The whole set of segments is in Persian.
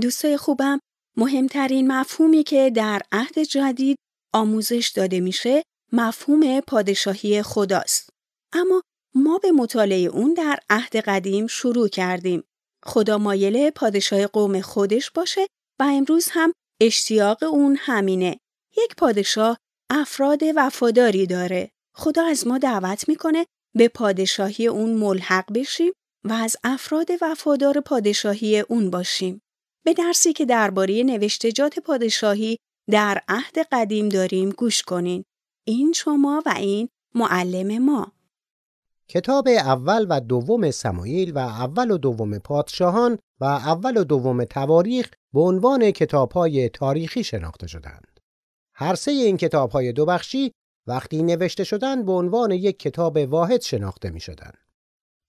دوستای خوبم مهمترین مفهومی که در عهد جدید آموزش داده میشه مفهوم پادشاهی خداست. اما ما به مطالعه اون در عهد قدیم شروع کردیم. خدا مایل پادشاه قوم خودش باشه و امروز هم اشتیاق اون همینه. یک پادشاه افراد وفاداری داره. خدا از ما دعوت می‌کنه به پادشاهی اون ملحق بشیم و از افراد وفادار پادشاهی اون باشیم. به درسی که درباره نوشتجات پادشاهی در عهد قدیم داریم گوش کنین. این شما و این معلم ما. کتاب اول و دوم سمایل و اول و دوم پادشاهان و اول و دوم تواریخ به عنوان کتابهای تاریخی شناخته شدند. هر سه این کتابهای دو بخشی وقتی نوشته شدند به عنوان یک کتاب واحد شناخته می شدند.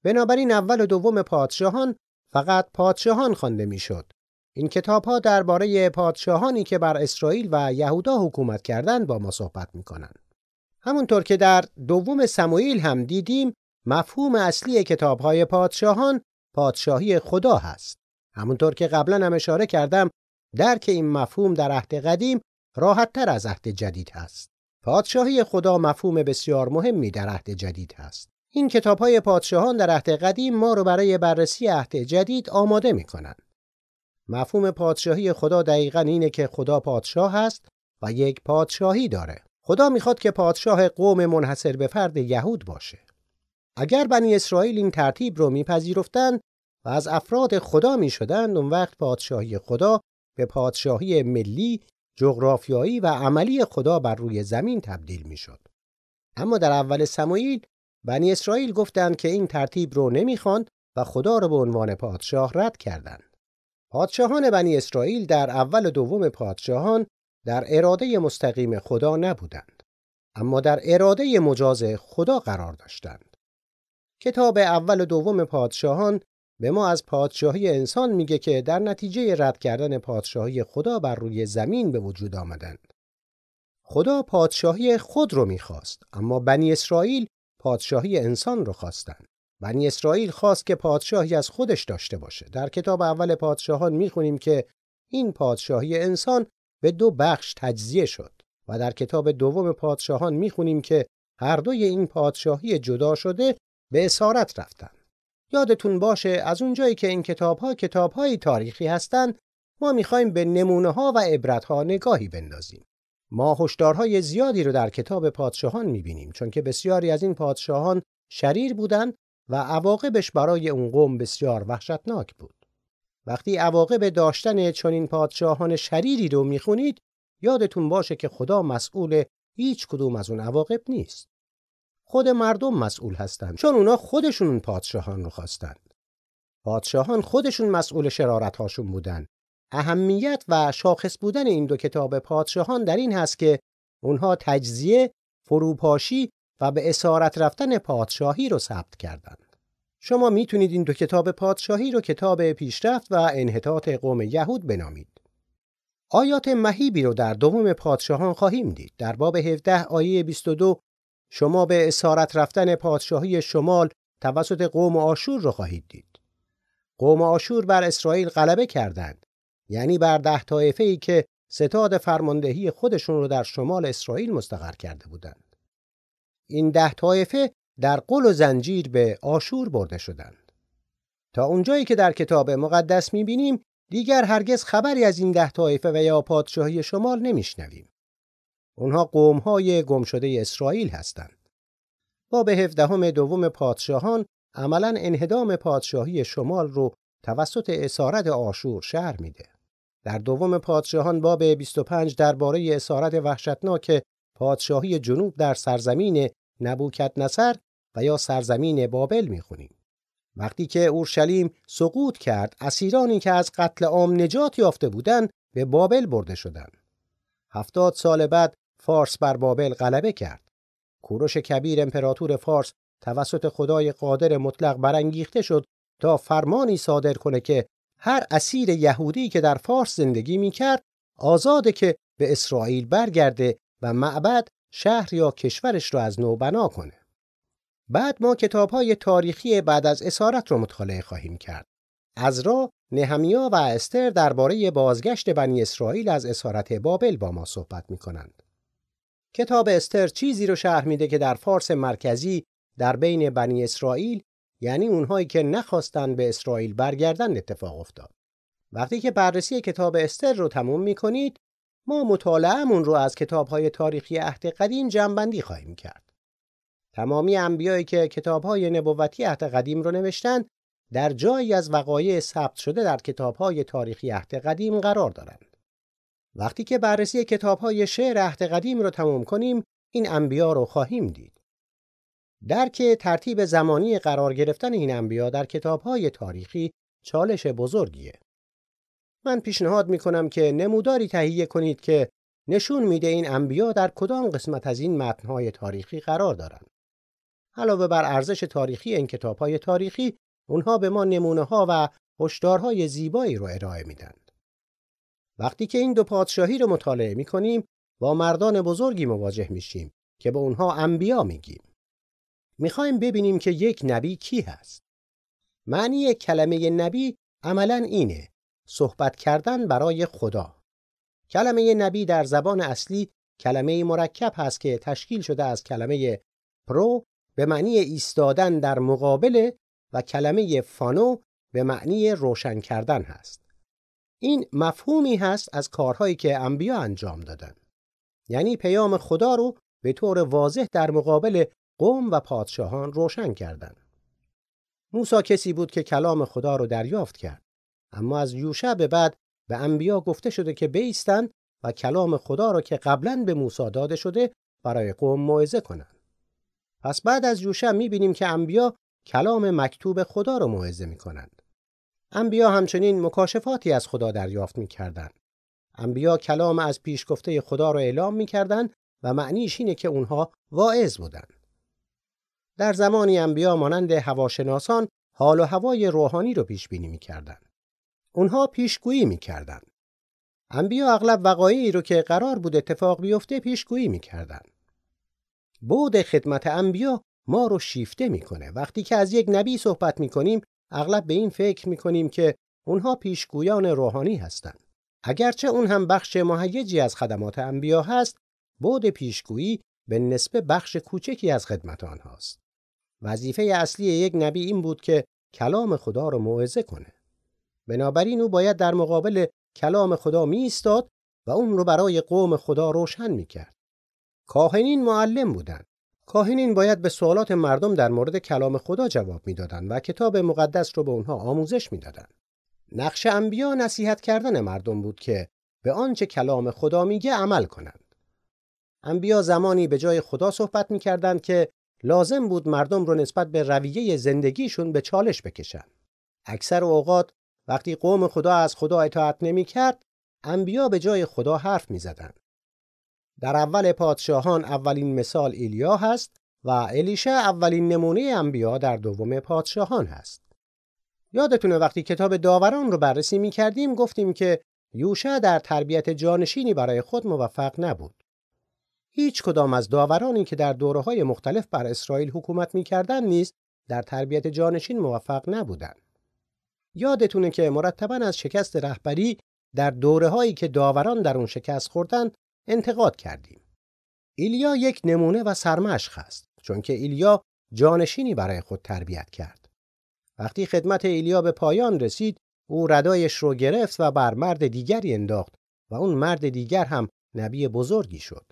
بنابراین اول و دوم پادشاهان فقط پادشاهان خوانده می‌شد. این کتاب ها درباره پادشاهانی که بر اسرائیل و یهودا حکومت کردند با ما صحبت می کنند. همونطور که در دوم سموئیل هم دیدیم مفهوم اصلی کتاب های پادشاهان پادشاهی خدا هست. همونطور که قبلا هم اشاره کردم درک این مفهوم در عهد قدیم راحت تر از عهد جدید هست. پادشاهی خدا مفهوم بسیار مهمی در عهد جدید هست. این کتاب های پادشاهان در عهد قدیم ما رو برای بررسی عهد جدید آماده می کنند. مفهوم پادشاهی خدا دقیقا اینه که خدا پادشاه هست و یک پادشاهی داره. خدا می‌خواد که پادشاه قوم منحصر به فرد یهود باشه. اگر بنی اسرائیل این ترتیب رو میپذیرفتند و از افراد خدا می‌شدند اون وقت پادشاهی خدا به پادشاهی ملی، جغرافیایی و عملی خدا بر روی زمین تبدیل می‌شد. اما در اول سموئیل بنی اسرائیل گفتند که این ترتیب رو نمی‌خواند و خدا را به عنوان پادشاه رد کردند. پادشاهان بنی اسرائیل در اول و دوم پادشاهان در اراده مستقیم خدا نبودند اما در اراده مجاز خدا قرار داشتند. کتاب اول و دوم پادشاهان به ما از پادشاهی انسان میگه که در نتیجه رد کردن پادشاهی خدا بر روی زمین به وجود آمدند. خدا پادشاهی خود رو می‌خواست اما بنی اسرائیل پادشاهی انسان رو خواستند. بنی اسرائیل خواست که پادشاهی از خودش داشته باشه. در کتاب اول پادشاهان می‌خونیم که این پادشاهی انسان به دو بخش تجزیه شد و در کتاب دوم پادشاهان می‌خونیم که هر دوی این پادشاهی جدا شده به اسارت رفتن. یادتون باشه از اونجایی که این کتابها کتابهای تاریخی هستند ما می‌خوایم به نمونه ها و عبرت ها نگاهی بندازیم. ما هشدارهای زیادی رو در کتاب پادشاهان می‌بینیم چون که بسیاری از این پادشاهان شریر بودند و عواقبش برای اون قوم بسیار وحشتناک بود. وقتی عواقب داشتن چنین پادشاهان شریری رو می‌خونید یادتون باشه که خدا مسئول هیچ کدوم از اون عواقب نیست. خود مردم مسئول هستند چون اونا خودشون اون پادشاهان رو خواستند. پادشاهان خودشون مسئول شرارت هاشون بودن. اهمیت و شاخص بودن این دو کتاب پادشاهان در این هست که اونها تجزیه، فروپاشی و به اسارت رفتن پادشاهی رو ثبت کردند. شما می‌تونید این دو کتاب پادشاهی رو کتاب پیشرفت و انحطاط قوم یهود بنامید. آیات مهیبی رو در دوم پادشاهان خواهیم دید. در باب 17 آیه 22 شما به اسارت رفتن پادشاهی شمال توسط قوم آشور رو خواهید دید. قوم آشور بر اسرائیل غلبه کردند. یعنی بر ده طایفه ای که ستاد فرماندهی خودشون رو در شمال اسرائیل مستقر کرده بودند. این ده طایفه در قل و زنجیر به آشور برده شدند. تا اونجایی که در کتاب مقدس می‌بینیم دیگر هرگز خبری از این ده طایفه و یا پادشاهی شمال نمیشنویم. اونها قومهای گمشده اسرائیل هستند. باب هفدهم دوم پادشاهان عملا انهدام پادشاهی شمال رو توسط اسارت آشور شهر میده. در دوم پادشاهان باب 25 درباره اسارت وحشتناک پادشاهی جنوب در سرزمین نبوکت نصر و یا سرزمین بابل می‌خونیم. وقتی که اورشلیم سقوط کرد اسیرانی که از قتل عام نجات یافته بودند به بابل برده شدند. هفتاد سال بعد فارس بر بابل غلبه کرد. کوروش کبیر امپراتور فارس توسط خدای قادر مطلق برانگیخته شد تا فرمانی صادر کنه که هر اسیر یهودی که در فارس زندگی می‌کرد آزاده که به اسرائیل برگرده و معبد شهر یا کشورش رو از نو بنا کنه. بعد ما کتاب های تاریخی بعد از اسارت رو مطالعه خواهیم کرد. ازرا، نهمیا و استر درباره بازگشت بنی اسرائیل از اسارت بابل با ما صحبت می کنند. کتاب استر چیزی رو شرح میده که در فارس مرکزی در بین بنی اسرائیل یعنی اونهایی که نخواستن به اسرائیل برگردن اتفاق افتاد. وقتی که بررسی کتاب استر رو تموم می کنید ما مطالعهمون رو از کتابهای تاریخی عهد قدیم جمعبندی خواهیم کرد. تمامی انبیایی که کتابهای نبوتی عهد قدیم رو نوشتن در جایی از وقایع ثبت شده در کتابهای تاریخی عهد قدیم قرار دارند. وقتی که بررسی کتابهای شعر عهد قدیم رو تمام کنیم این انبیا رو خواهیم دید. درک ترتیب زمانی قرار گرفتن این انبیا در کتابهای تاریخی چالش بزرگیه. من پیشنهاد می کنم که نموداری تهیه کنید که نشون میده این انبیا در کدام قسمت از این متنهای تاریخی قرار دارند. علاوه بر ارزش تاریخی این کتابهای تاریخی، اونها به ما نمونه ها و هشدارهای زیبایی رو ارائه میدن. وقتی که این دو پادشاهی رو مطالعه می کنیم با مردان بزرگی مواجه میشیم که به اونها انبیا میگیم. می‌خوایم ببینیم که یک نبی کی هست. معنی کلمه نبی عملا اینه صحبت کردن برای خدا. کلمه نبی در زبان اصلی کلمه مرکب هست که تشکیل شده از کلمه پرو به معنی ایستادن در مقابل و کلمه فانو به معنی روشن کردن هست. این مفهومی هست از کارهایی که انبیا انجام دادن. یعنی پیام خدا رو به طور واضح در مقابل قوم و پادشاهان روشن کردن. موسی کسی بود که کلام خدا رو دریافت کرد. اما از یوشع به بعد به انبیا گفته شده که بیستند و کلام خدا را که قبلا به موسی داده شده برای قوم موعظه کنند. پس بعد از یوشع می‌بینیم که انبیا کلام مکتوب خدا رو موعظه می‌کنند. انبیا همچنین مکاشفاتی از خدا دریافت می‌کردند. انبیا کلام از پیش گفته خدا رو اعلام می‌کردند و معنیش اینه که اونها واعظ بودند. در زمانی انبیا مانند هواشناسان حال و هوای روحانی رو پیش بینی می‌کردند. اونها پیشگویی می‌کردند. انبیا اغلب وقایعی رو که قرار بود اتفاق بیفته پیشگویی می‌کردند. بود خدمت انبیا ما رو شیفته می‌کنه. وقتی که از یک نبی صحبت می‌کنیم اغلب به این فکر می‌کنیم که اونها پیشگویان روحانی هستند. اگرچه اون هم بخش مهیجی از خدمات انبیا هست، بود پیشگویی به نسبه بخش کوچکی از خدمت آنهاست. وظیفه اصلی یک نبی این بود که کلام خدا رو موعظه کنه. بنابراین او باید در مقابل کلام خدا می ایستاد و اون رو برای قوم خدا روشن می کرد. کاهنین معلم بودند. کاهنین باید به سوالات مردم در مورد کلام خدا جواب می‌دادند و کتاب مقدس رو به اونها آموزش می‌دادند. نقش انبیا نصیحت کردن مردم بود که به آنچه کلام خدا میگه عمل کنند. انبیا زمانی به جای خدا صحبت می‌کردند که لازم بود مردم رو نسبت به رویه زندگیشون به چالش بکشند. اکثر اوقات وقتی قوم خدا از خدا اطاعت نمی کرد، انبیا به جای خدا حرف می زدن. در اول پادشاهان اولین مثال ایلیا هست و الیشا اولین نمونه انبیا در دوم پادشاهان هست. یادتونه وقتی کتاب داوران رو بررسی می کردیم گفتیم که یوشع در تربیت جانشینی برای خود موفق نبود. هیچ کدام از داورانی که در دوره های مختلف بر اسرائیل حکومت می کردن نیز در تربیت جانشین موفق نبودند. یادتونه که مرتبا از شکست رهبری در دوره هایی که داوران در اون شکست خوردن انتقاد کردیم. ایلیا یک نمونه و سرمشق است چون که ایلیا جانشینی برای خود تربیت کرد. وقتی خدمت ایلیا به پایان رسید او ردایش رو گرفت و بر مرد دیگری انداخت و اون مرد دیگر هم نبی بزرگی شد.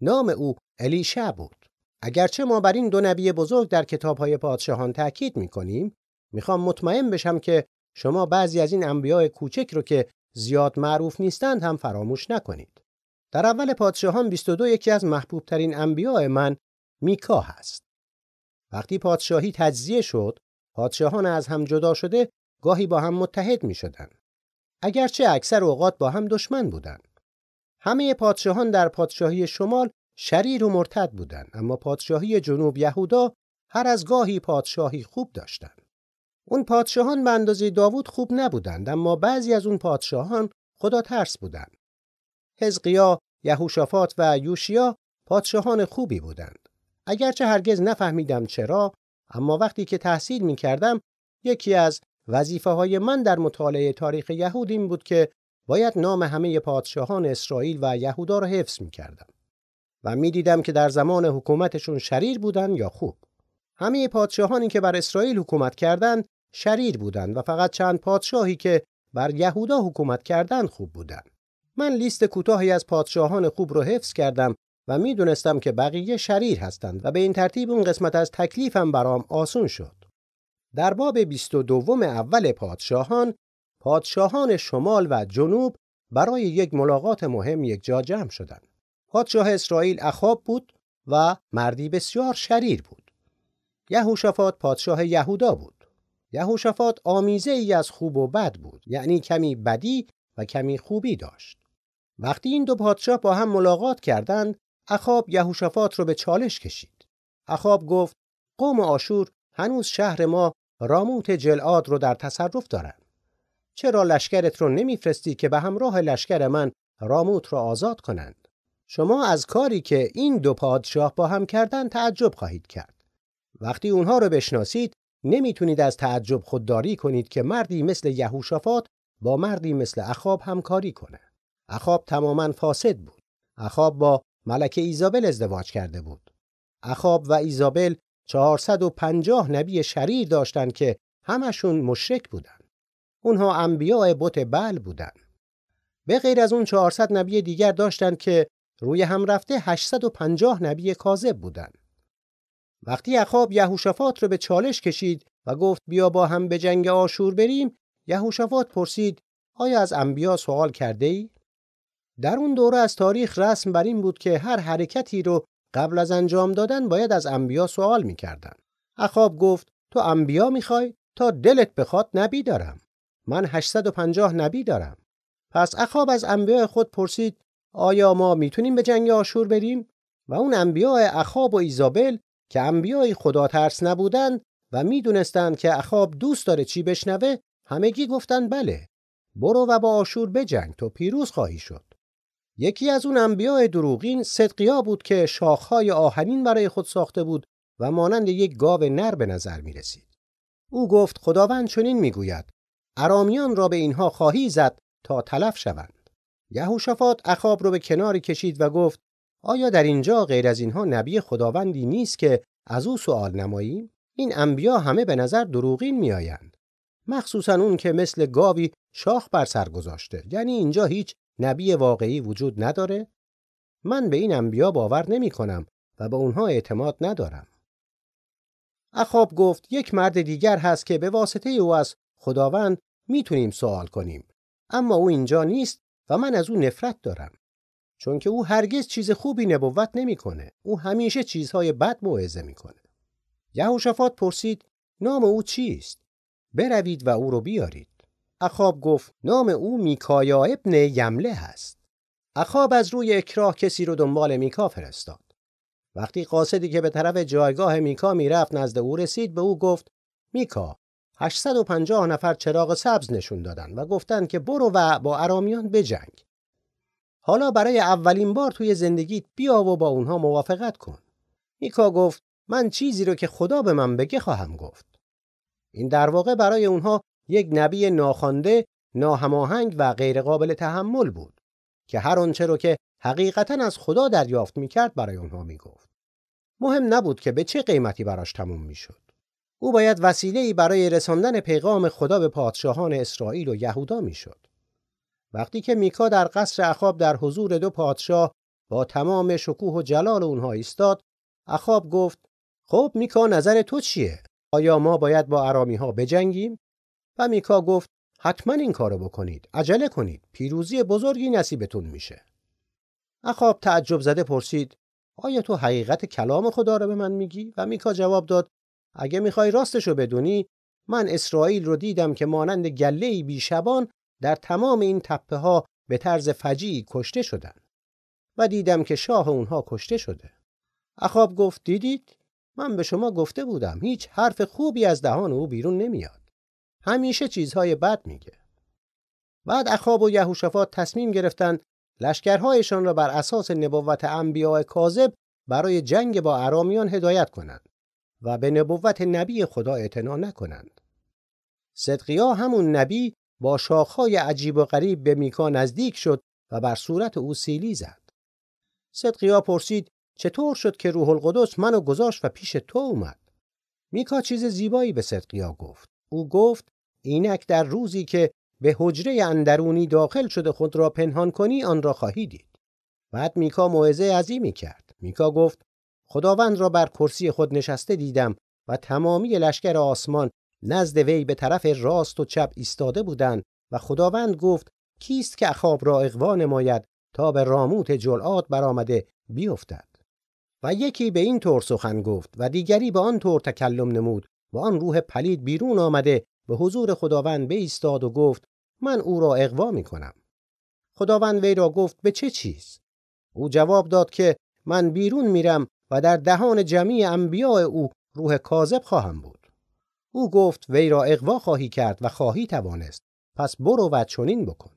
نام او الیشع بود. اگرچه ما بر این دو نبی بزرگ در کتابهای پادشاهان تاکید می‌کنیم می‌خوام مطمئن بشم که شما بعضی از این انبیاء کوچک رو که زیاد معروف نیستند هم فراموش نکنید. در اول پادشاهان 22 یکی از محبوب ترین انبیاء من میکا هست. وقتی پادشاهی تجزیه شد، پادشاهان از هم جدا شده گاهی با هم متحد می شدن. اگرچه اکثر اوقات با هم دشمن بودند. همه پادشاهان در پادشاهی شمال شریر و مرتد بودند اما پادشاهی جنوب یهودا هر از گاهی پادشاهی خوب داشتند. اون پادشاهان به اندازه داوود خوب نبودند اما بعضی از اون پادشاهان خدا ترس بودند. حزقیا، یهوشافات و یوشیا پادشاهان خوبی بودند. اگرچه هرگز نفهمیدم چرا اما وقتی که تحصیل می کردم یکی از وظیفه های من در مطالعه تاریخ یهود این بود که باید نام همه پادشاهان اسرائیل و یهودا را حفظ می کردم و می دیدم که در زمان حکومتشون شریر بودن یا خوب. همه پادشاهانی که بر اسرائیل حکومت کردند شریر بودند و فقط چند پادشاهی که بر یهودا حکومت کردند خوب بودند. من لیست کوتاهی از پادشاهان خوب رو حفظ کردم و می‌دونستم که بقیه شریر هستند و به این ترتیب اون قسمت از تکلیفم برام آسون شد. در باب 22 اول پادشاهان پادشاهان شمال و جنوب برای یک ملاقات مهم یک جا جمع شدند. پادشاه اسرائیل اخاب بود و مردی بسیار شریر بود. یهوشافات پادشاه یهودا بود. یهوشافات آمیزه ای از خوب و بد بود یعنی کمی بدی و کمی خوبی داشت. وقتی این دو پادشاه با هم ملاقات کردند اخاب یهوشافات رو به چالش کشید. اخاب گفت قوم آشور هنوز شهر ما راموت جلعاد رو در تصرف دارند. چرا لشکرت رو نمیفرستی که به همراه لشکر من راموت را آزاد کنند؟ شما از کاری که این دو پادشاه با هم کردن تعجب خواهید کرد. وقتی اونها رو بشناسید نمی‌تونید از تعجب خودداری کنید که مردی مثل یهوشافات با مردی مثل اخاب همکاری کنه. اخاب تماما فاسد بود. اخاب با ملکه ایزابل ازدواج کرده بود. اخاب و ایزابل 450 نبی شریر داشتند که همشون مشرک بودند. اونها انبیاء بت بل بودند. به غیر از اون 400 نبی دیگر داشتند که روی هم رفته 850 نبی کاذب بودند. وقتی اخاب یهوشافات رو به چالش کشید و گفت بیا با هم به جنگ آشور بریم یهوشافات پرسید آیا از انبیا سوال کرده ای؟ در اون دوره از تاریخ رسم بر این بود که هر حرکتی رو قبل از انجام دادن باید از انبیا سوال می‌کردن. اخاب گفت تو انبیا می‌خوای تا دلت بخواد نبی دارم. من 850 نبی دارم. پس اخاب از انبیاء خود پرسید آیا ما می‌تونیم به جنگ آشور بریم؟ و اون انبیاء اخاب و ایزابل که انبیای خدا ترس نبودند و می‌دونستند که اخاب دوست داره چی بشنوه همگی گفتند بله برو و با آشور بجنگ تو پیروز خواهی شد یکی از اون انبیاء دروغین صدقیا بود که شاخهای آهنین برای خود ساخته بود و مانند یک گاو نر به نظر می رسید. او گفت خداوند چنین می‌گوید ارامیان را به اینها خواهی زد تا تلف شوند. یهوشافات اخاب رو به کناری کشید و گفت آیا در اینجا غیر از اینها نبی خداوندی نیست که از او سوال نماییم؟ این انبیا همه به نظر دروغین میآیند. مخصوصا اون که مثل گاوی شاخ بر سر گذاشته. یعنی اینجا هیچ نبی واقعی وجود نداره؟ من به این انبیا باور نمی کنم و به اونها اعتماد ندارم. اخاب گفت یک مرد دیگر هست که به واسطه او از خداوند می‌تونیم سوال کنیم. اما او اینجا نیست و من از او نفرت دارم. چون که او هرگز چیز خوبی نبوت نمی‌کنه. او همیشه چیزهای بد موعظه می‌کنه. یهوشافات پرسید نام او چیست؟ بروید و او رو بیارید. اخاب گفت نام او میکایا ابن یمله هست. اخاب از روی اکراه کسی رو دنبال میکا فرستاد. وقتی قاصدی که به طرف جایگاه میکا می‌رفت نزد او رسید به او گفت میکا 850 نفر چراغ سبز نشون دادن و گفتند که برو و با ارامیان بجنگ. حالا برای اولین بار توی زندگیت بیا و با اونها موافقت کن. میکا گفت من چیزی رو که خدا به من بگه خواهم گفت. این در واقع برای اونها یک نبی ناخوانده، ناهماهنگ و غیرقابل تحمل بود که هر آنچه رو که حقیقتا از خدا دریافت می‌کرد برای اونها می‌گفت. مهم نبود که به چه قیمتی براش تموم می‌شد. او باید وسیله‌ای برای رساندن پیغام خدا به پادشاهان اسرائیل و یهودا می‌شد. وقتی که میکا در قصر اخاب در حضور دو پادشاه با تمام شکوه و جلال اونها ایستاد، اخاب گفت: خب میکا نظر تو چیه؟ آیا ما باید با ارامی ها بجنگیم؟ و میکا گفت حتما این کارو بکنید عجله کنید پیروزی بزرگی نصیبتون میشه اخاب تعجب زده پرسید آیا تو حقیقت کلام خدا رو به من میگی و میکا جواب داد اگه می‌خوای راستشو بدونی من اسرائیل رو دیدم که مانند گله بیشبان در تمام این تپه ها به طرز فجیعی کشته شدن و دیدم که شاه اونها کشته شده اخاب گفت دیدید من به شما گفته بودم هیچ حرف خوبی از دهان او بیرون نمیاد همیشه چیزهای بد میگه. بعد اخاب و یهوشافات تصمیم گرفتند لشکرهایشان را بر اساس نبوت انبیاء کاذب برای جنگ با ارامیان هدایت کنند و به نبوت نبی خدا اعتنا نکنند. صدقیا همون نبی با شاخهای عجیب و غریب به میکا نزدیک شد و بر صورت او سیلی زد. صدقیا پرسید چطور شد که روح القدس منو گذاشت و پیش تو اومد؟ میکا چیز زیبایی به صدقیا گفت. او گفت اینک در روزی که به حجره اندرونی داخل شده خود را پنهان کنی آن را خواهی دید. بعد میکا موعظه عظیمی کرد. میکا گفت خداوند را بر کرسی خود نشسته دیدم و تمامی لشکر آسمان نزد وی به طرف راست و چپ ایستاده بودند و خداوند گفت کیست که اخاب را اقوا نماید تا به راموت جلعات برآمده بیفتد و یکی به این طور سخن گفت و دیگری به آن طور تکلم نمود و آن روح پلید بیرون آمده به حضور خداوند ایستاد و گفت من او را اقوا می کنم. خداوند وی را گفت به چه چیز؟ او جواب داد که من بیرون میرم و در دهان جمعی انبیاء او روح کاذب خواهم بود. او گفت وی را اقوا خواهی کرد و خواهی توانست. پس برو و چنین بکن.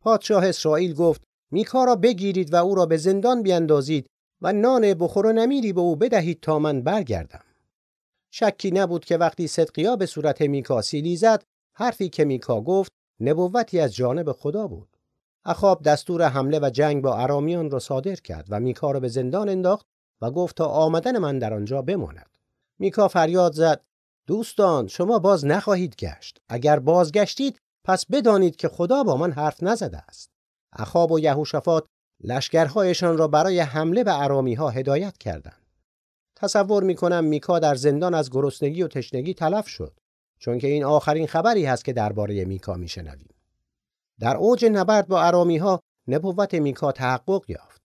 پادشاه اسرائیل گفت میکا را بگیرید و او را به زندان بیندازید و نان بخور و نمیری به او بدهید تا من برگردم. شکی نبود که وقتی صدقیا به صورت میکا سیلی زد حرفی که میکا گفت نبوتی از جانب خدا بود. اخاب دستور حمله و جنگ با ارامیان را صادر کرد و میکا را به زندان انداخت و گفت تا آمدن من در آنجا بماند. میکا فریاد زد دوستان شما باز نخواهید گشت. اگر بازگشتید پس بدانید که خدا با من حرف نزده است. اخاب و یهوشافات لشکرهایشان را برای حمله به ارامی ها هدایت کردند. تصور می کنم میکا در زندان از گرسنگی و تشنگی تلف شد چون که این آخرین خبری هست که درباره میکا میشنویم. در اوج نبرد با ارامی ها نبوت میکا تحقق یافت.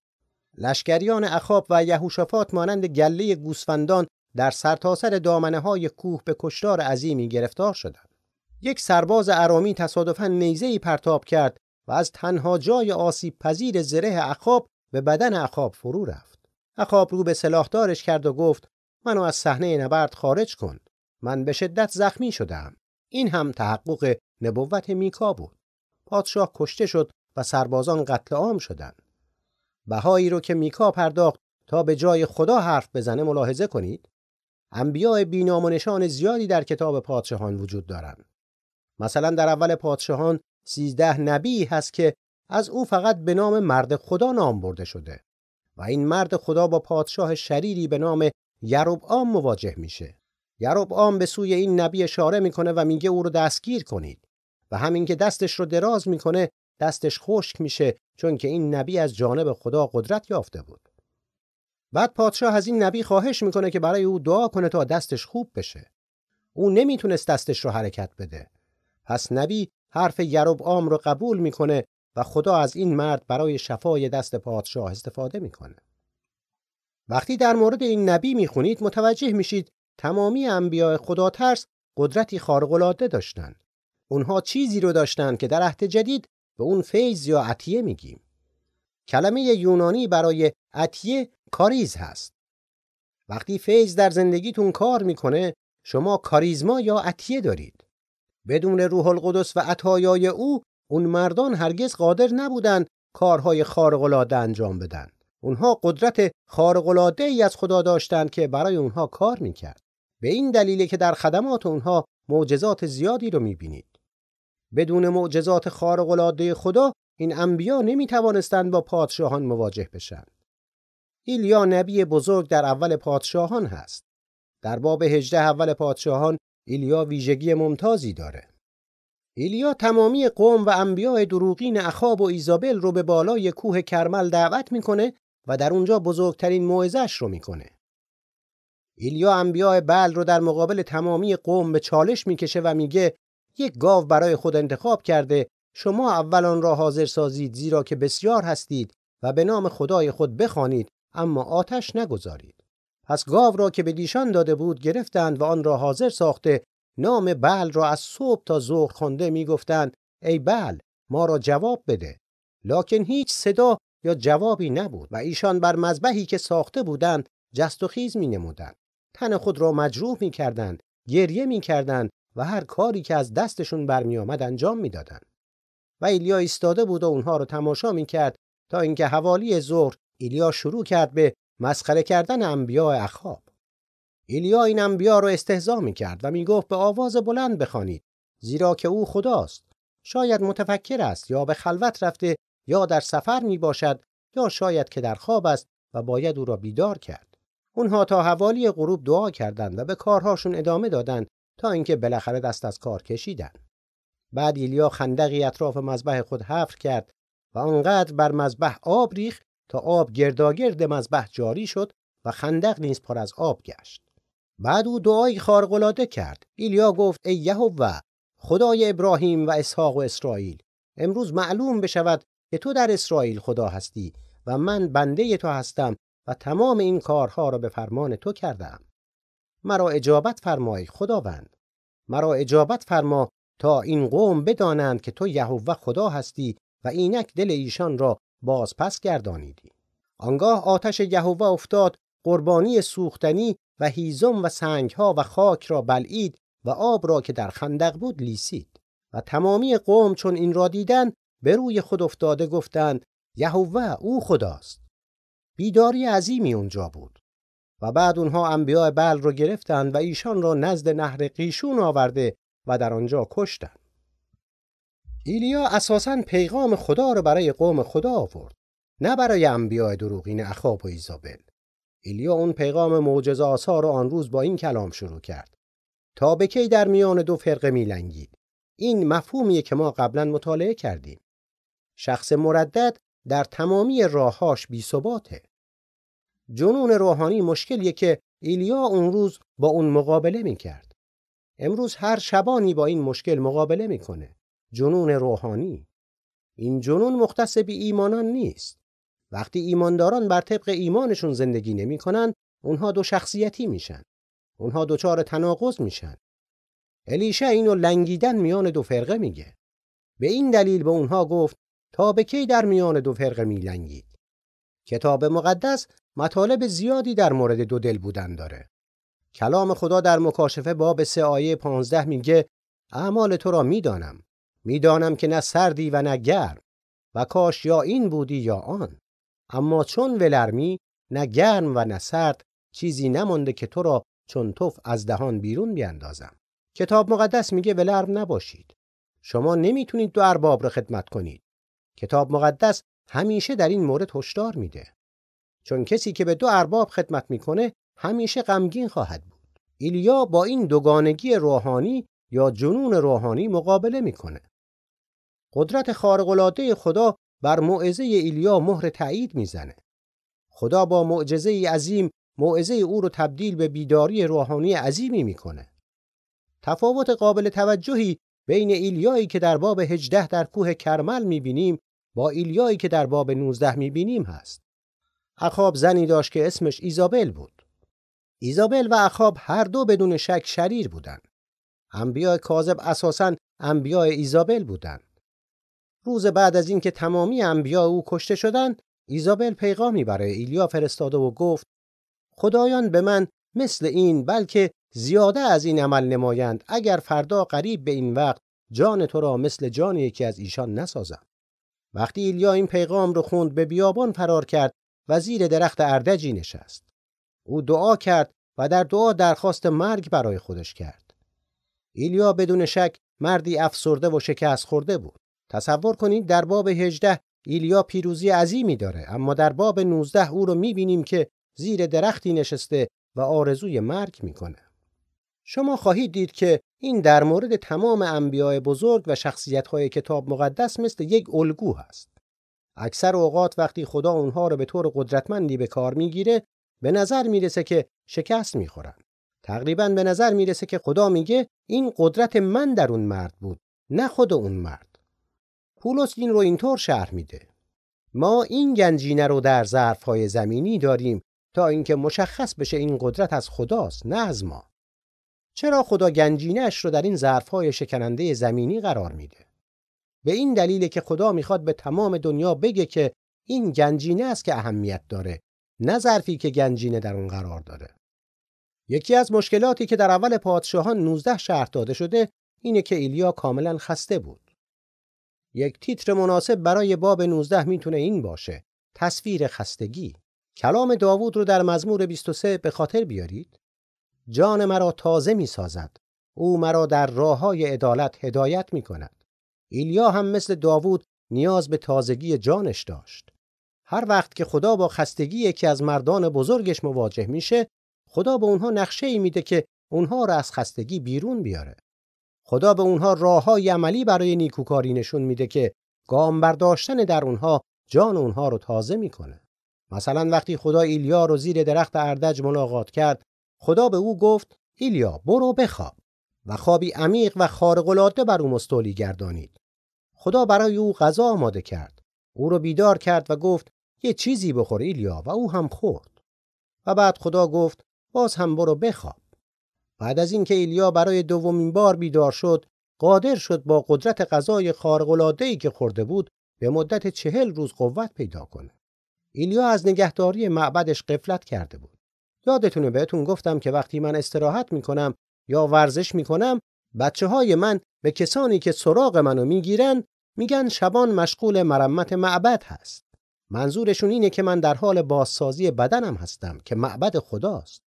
لشکریان اخاب و یهوشافات مانند گله گوسفندان در سرتاسر دامنه های کوه به کشتار عظیمی گرفتار شدند. یک سرباز ارامی تصادفاً نیزه پرتاب کرد و از تنها جای آسیب پذیر زره اخاب به بدن اخاب فرو رفت. اخاب رو به سلاحدارش کرد و گفت منو از صحنه نبرد خارج کن. من به شدت زخمی شدم. این هم تحقق نبوت میکا بود. پادشاه کشته شد و سربازان قتل عام شدند. بهایی رو که میکا پرداخت تا به جای خدا حرف بزنه ملاحظه کنید. انبیاء بینام و نشان زیادی در کتاب پادشاهان وجود دارند. مثلا در اول پادشاهان سیزده نبی هست که از او فقط به نام مرد خدا نام برده شده و این مرد خدا با پادشاه شریری به نام یروبعام مواجه میشه. یروبعام به سوی این نبی اشاره می‌کنه و میگه او رو دستگیر کنید و همین که دستش رو دراز می‌کنه دستش خشک میشه چون که این نبی از جانب خدا قدرت یافته بود. بعد پادشاه از این نبی خواهش می‌کنه که برای او دعا کنه تا دستش خوب بشه. او نمی‌تونست دستش رو حرکت بده. پس نبی حرف یروبعام رو قبول می‌کنه و خدا از این مرد برای شفای دست پادشاه استفاده می‌کنه. وقتی در مورد این نبی می‌خونید متوجه میشید تمامی انبیاء خدا ترس قدرتی خارق داشتند. اونها چیزی رو داشتند که در عهد جدید به اون فیض یا عطیه میگیم. کلمه یونانی برای عطیه کاریز هست. وقتی فیض در زندگیتون کار می‌کنه شما کاریزما یا عطیه دارید. بدون روح القدس و عطایای او اون مردان هرگز قادر نبودند کارهای خارق انجام بدن. اونها قدرت خارق ای از خدا داشتند که برای اونها کار می‌کرد. به این دلیله که در خدمات اونها معجزات زیادی رو می‌بینید. بدون معجزات خارق خدا این انبیا نمی توانستند با پادشاهان مواجه بشن. ایلیا نبی بزرگ در اول پادشاهان هست. در باب هجده اول پادشاهان ایلیا ویژگی ممتازی داره. ایلیا تمامی قوم و انبیاء دروغین اخاب و ایزابل رو به بالای کوه کرمل دعوت می‌کنه و در اونجا بزرگترین موعظه‌اش رو می‌کنه. ایلیا انبیاء بل رو در مقابل تمامی قوم به چالش می‌کشه و میگه یک گاو برای خود انتخاب کرده شما اول آن را حاضر سازید زیرا که بسیار هستید و به نام خدای خود بخوانید اما آتش نگذارید پس گاو را که به دیشان داده بود گرفتند و آن را حاضر ساخته نام بل را از صبح تا ظهر خوانده می‌گفتند ای بل ما را جواب بده لکن هیچ صدا یا جوابی نبود و ایشان بر مذبحی که ساخته بودند جست و خیز می نمودند. تن خود را مجروح می کردند، گریه می کردند و هر کاری که از دستشون برمی آمد انجام می‌دادند. و ایلیا ایستاده بود و اونها رو تماشا می کرد تا اینکه حوالی ظهر ایلیا شروع کرد به مسخره کردن انبیاء اخاب. ایلیا این انبیا رو استهزا می کرد و می گفت به آواز بلند بخوانید زیرا که او خداست. شاید متفکر است یا به خلوت رفته یا در سفر می باشد یا شاید که در خواب است و باید او را بیدار کرد. اونها تا حوالی غروب دعا کردند و به کارهاشون ادامه دادند تا اینکه بالاخره دست از کار کشیدند. بعد ایلیا خندقی اطراف مذبح خود حفر کرد و آنقدر بر مذبح آب ریخت تا آب گرداگرد مذبح جاری شد و خندق نیز پر از آب گشت. بعد او دعایی خارق‌العاده کرد. ایلیا گفت ای یهوه خدای ابراهیم و اسحاق و اسرائیل امروز معلوم بشود که تو در اسرائیل خدا هستی و من بنده تو هستم و تمام این کارها را به فرمان تو کردم. مرا اجابت فرمای خداوند. مرا اجابت فرما تا این قوم بدانند که تو یهوه خدا هستی و اینک دل ایشان را باز پس گردانیدی. آنگاه آتش یهوه افتاد قربانی سوختنی و هیزم و سنگها و خاک را بلعید و آب را که در خندق بود لیسید. و تمامی قوم چون این را دیدند به روی خود افتاده گفتند یهوه او خداست. بیداری عظیمی اونجا بود. و بعد اونها انبیاء بل رو گرفتند و ایشان را نزد نهر قیشون آورده و در آنجا کشتند. ایلیا اساساً پیغام خدا رو برای قوم خدا آورد نه برای انبیاء دروغین اخاب و ایزابل. ایلیا اون پیغام معجزه آسا رو آن روز با این کلام شروع کرد. تا به کی در میان دو فرقه میلنگید؟ این مفهومیه که ما قبلا مطالعه کردیم. شخص مردد در تمامی راههاش بی ثباته. جنون روحانی مشکلیه که ایلیا اون روز با اون مقابله می‌کرد. امروز هر شبانی با این مشکل مقابله می‌کنه. جنون روحانی. این جنون مختص به ایمانان نیست. وقتی ایمانداران بر طبق ایمانشون زندگی نمی‌کنن اونها دو شخصیتی میشن. اونها دچار تناقض میشن. الیشا اینو لنگیدن میان دو فرقه میگه. به این دلیل به اونها گفت تا به کی در میان دو فرقه میلنگید؟ کتاب مقدس مطالب زیادی در مورد دو دل بودن داره. کلام خدا در مکاشفه باب سه آیه پانزده میگه اعمال تو را می‌دانم. می‌دانم که نه سردی و نه گرم. و کاش یا این بودی یا آن. اما چون ولرمی نه گرم و نه سرد چیزی نمانده که تو را چون توف از دهان بیرون بیاندازم کتاب مقدس میگه ولرم نباشید. شما نمی‌تونید دو ارباب را خدمت کنید. کتاب مقدس همیشه در این مورد هشدار میده. چون کسی که به دو ارباب خدمت می‌کنه همیشه غمگین خواهد بود. ایلیا با این دوگانگی روحانی یا جنون روحانی مقابله می‌کنه. قدرت خارق خدا بر موعظه ایلیا مهر تایید می‌زنه خدا با معجزه عظیم موعظه او رو تبدیل به بیداری روحانی عظیمی می‌کنه تفاوت قابل توجهی بین ایلیایی که در باب 18 در کوه کرمل می‌بینیم با ایلیایی که در باب 19 می‌بینیم هست اخاب زنی داشت که اسمش ایزابل بود ایزابل و اخاب هر دو بدون شک شریر بودند. انبیاء کاذب اساساً انبیاء ایزابل بودند. روز بعد از اینکه تمامی انبیاء او کشته شدند، ایزابل پیغامی برای ایلیا فرستاده و گفت: خدایان به من مثل این بلکه زیاده از این عمل نمایند اگر فردا قریب به این وقت جان تو را مثل جان یکی از ایشان نسازم. وقتی ایلیا این پیغام رو خوند به بیابان فرار کرد و زیر درخت اردجی نشست. او دعا کرد و در دعا درخواست مرگ برای خودش کرد. ایلیا بدون شک مردی افسرده و شکست خورده بود. تصور کنید در باب 18 ایلیا پیروزی عظیمی داره اما در باب 19 او رو می‌بینیم که زیر درختی نشسته و آرزوی مرگ می‌کنه. شما خواهید دید که این در مورد تمام انبیاء بزرگ و شخصیت‌های کتاب مقدس مثل یک الگو هست. اکثر اوقات وقتی خدا اونها رو به طور قدرتمندی به کار می‌گیره به نظر می‌رسه که شکست می‌خورن. تقریبا به نظر می‌رسه که خدا میگه این قدرت من در اون مرد بود نه خود اون مرد. پولس این رو اینطور شرح میده. ما این گنجینه رو در ظرفهای زمینی داریم تا اینکه مشخص بشه این قدرت از خداست نه از ما. چرا خدا گنجینهش رو در این ظرفهای شکننده زمینی قرار میده؟ به این دلیل که خدا می‌خواد به تمام دنیا بگه که این گنجینه است که اهمیت داره نه ظرفی که گنجینه در اون قرار داره یکی از مشکلاتی که در اول پادشاهان 19 شهر داده شده اینه که ایلیا کاملا خسته بود یک تیتر مناسب برای باب 19 می‌تونه این باشه تصویر خستگی کلام داوود رو در مزمور 23 به خاطر بیارید جان مرا تازه می سازد او مرا در راه های عدالت هدایت می کند. ایلیا هم مثل داوود نیاز به تازگی جانش داشت. هر وقت که خدا با خستگی یکی از مردان بزرگش مواجه میشه، خدا به اونها نقشه ای میده که اونها را از خستگی بیرون بیاره. خدا به اونها راه های عملی برای نیکوکاری نشون میده که گام برداشتن در اونها جان اونها رو تازه می‌کنه. مثلا وقتی خدا ایلیا رو زیر درخت اردج ملاقات کرد، خدا به او گفت: ایلیا برو بخواب. و خوابی عمیق و خارق‌العاده بر او مستولی گردانید. خدا برای او غذا آماده کرد. او رو بیدار کرد و گفت: یه چیزی بخور ایلیا و او هم خورد. و بعد خدا گفت: باز هم برو بخواب. بعد از اینکه ایلیا برای دومین بار بیدار شد، قادر شد با قدرت غذای خارق‌العاده‌ای که خورده بود به مدت چهل روز قوت پیدا کنه. ایلیا از نگهداری معبدش قفلت کرده بود. یادتونه بهتون گفتم که وقتی من استراحت می‌کنم یا ورزش می‌کنم بچه های من به کسانی که سراغ منو می‌گیرن میگن شبان مشغول مرمت معبد هست. منظورشون اینه که من در حال بازسازی بدنم هستم که معبد خداست.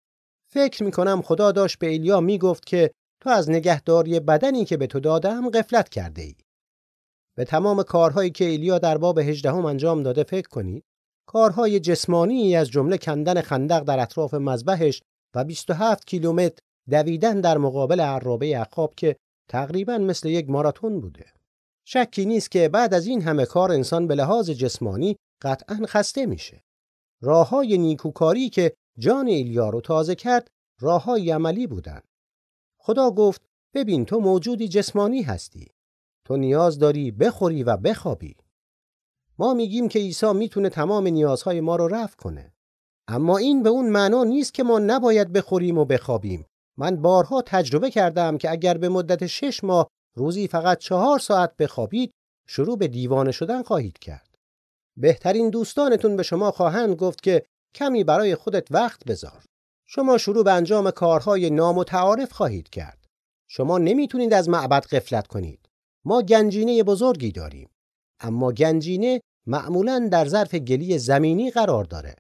فکر می‌کنم خدا داشت به ایلیا می‌گفت که تو از نگهداری بدنی که به تو دادم غفلت کرده ای. به تمام کارهایی که ایلیا در باب هجدهم انجام داده فکر کنید. کارهای جسمانی از جمله کندن خندق در اطراف مذبحش و 27 کیلومتر دویدن در مقابل عرابه عقاب که تقریبا مثل یک ماراتون بوده. شکی نیست که بعد از این همه کار انسان به لحاظ جسمانی قطعا خسته میشه. راه های نیکوکاری که جان ایلیا رو تازه کرد راه های عملی بودن. خدا گفت ببین تو موجودی جسمانی هستی. تو نیاز داری بخوری و بخوابی. ما میگیم که عیسی می‌تونه تمام نیازهای ما رو رفع کنه. اما این به اون معنا نیست که ما نباید بخوریم و بخوابیم. من بارها تجربه کردم که اگر به مدت شش ماه روزی فقط چهار ساعت بخوابید شروع به دیوانه شدن خواهید کرد. بهترین دوستانتون به شما خواهند گفت که کمی برای خودت وقت بذار. شما شروع به انجام کارهای نامتعارف خواهید کرد. شما نمی‌تونید از معبد قفلت کنید. ما گنجینه بزرگی داریم. اما گنجینه معمولا در ظرف گلی زمینی قرار داره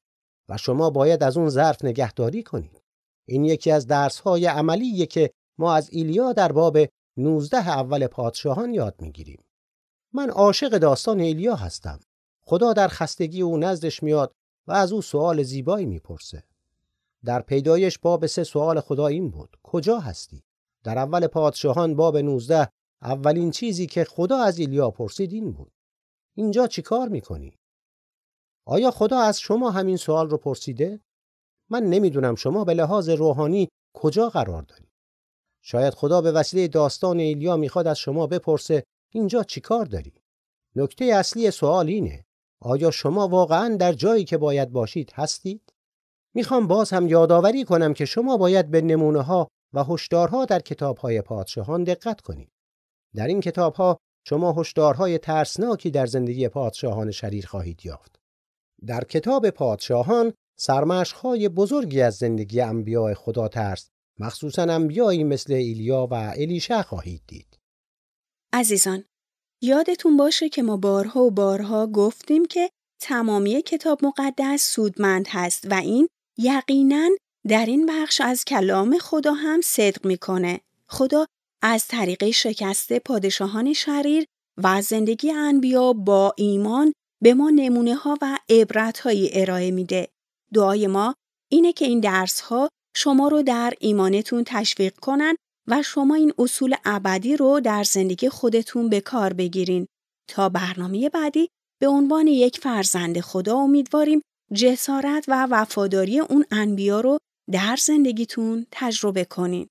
و شما باید از اون ظرف نگهداری کنید. این یکی از درسهای عملیه که ما از ایلیا در باب 19 اول پادشاهان یاد می‌گیریم. من عاشق داستان ایلیا هستم. خدا در خستگی او نزدش میاد از او سوال زیبایی می‌پرسه. در پیدایش باب سه سوال خدا این بود. کجا هستی؟ در اول پادشاهان باب 19 اولین چیزی که خدا از ایلیا پرسید این بود. اینجا چی کار می‌کنی؟ آیا خدا از شما همین سوال رو پرسیده؟ من نمی‌دونم شما به لحاظ روحانی کجا قرار دارید. شاید خدا به وسیله داستان ایلیا می‌خواد از شما بپرسه اینجا چی کار داری؟ نکته اصلی سوال اینه آیا شما واقعا در جایی که باید باشید هستید؟ می‌خوام باز هم یادآوری کنم که شما باید به نمونه ها و هشدارها در کتاب های پادشاهان دقت کنید. در این کتاب ها شما هشدارهای ترسناکی در زندگی پادشاهان شریر خواهید یافت. در کتاب پادشاهان سرمشقهای بزرگی از زندگی انبیاء خدا ترس مخصوصا انبیایی مثل ایلیا و الیشع خواهید دید. عزیزان یادتون باشه که ما بارها و بارها گفتیم که تمامی کتاب مقدس سودمند هست و این یقینا در این بخش از کلام خدا هم صدق می‌کنه. خدا از طریق شکست پادشاهان شریر و زندگی انبیا با ایمان به ما نمونه ها و عبرت های ارائه میده. دعای ما اینه که این درس ها شما رو در ایمانتون تشویق کنن و شما این اصول ابدی رو در زندگی خودتون به کار بگیرین تا برنامه بعدی به عنوان یک فرزند خدا امیدواریم جسارت و وفاداری اون انبیا رو در زندگیتون تجربه کنین.